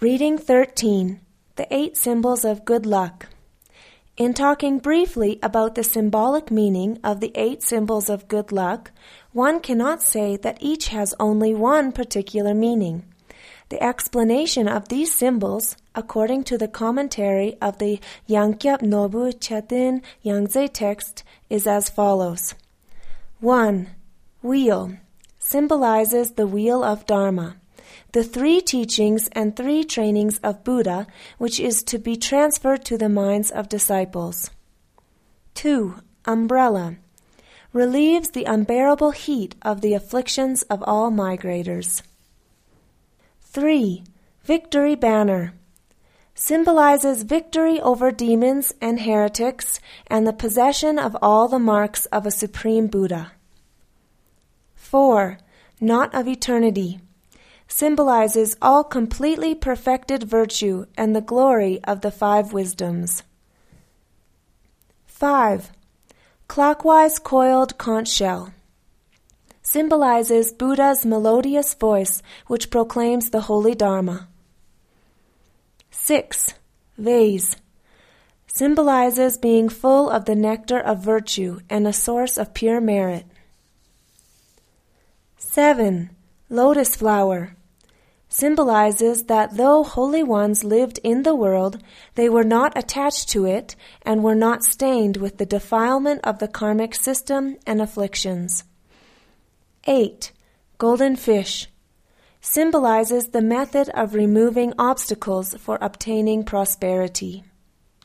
Reading 13 The Eight Symbols of Good Luck. In talking briefly about the symbolic meaning of the eight symbols of good luck, one cannot say that each has only one particular meaning. The explanation of these symbols, according to the commentary of the Yangkyap Nobu Chetin Yangze text, is as follows 1. Wheel symbolizes the wheel of Dharma the three teachings and three trainings of Buddha, which is to be transferred to the minds of disciples. 2. Umbrella relieves the unbearable heat of the afflictions of all migrators. 3. Victory Banner symbolizes victory over demons and heretics and the possession of all the marks of a supreme Buddha. 4. Knot of Eternity symbolizes all completely perfected virtue and the glory of the five wisdoms. 5. Clockwise coiled conch shell symbolizes Buddha's melodious voice which proclaims the holy Dharma. 6. Vase symbolizes being full of the nectar of virtue and a source of pure merit. 7. Lotus flower symbolizes that though holy ones lived in the world, they were not attached to it and were not stained with the defilement of the karmic system and afflictions. 8. Golden fish symbolizes the method of removing obstacles for obtaining prosperity.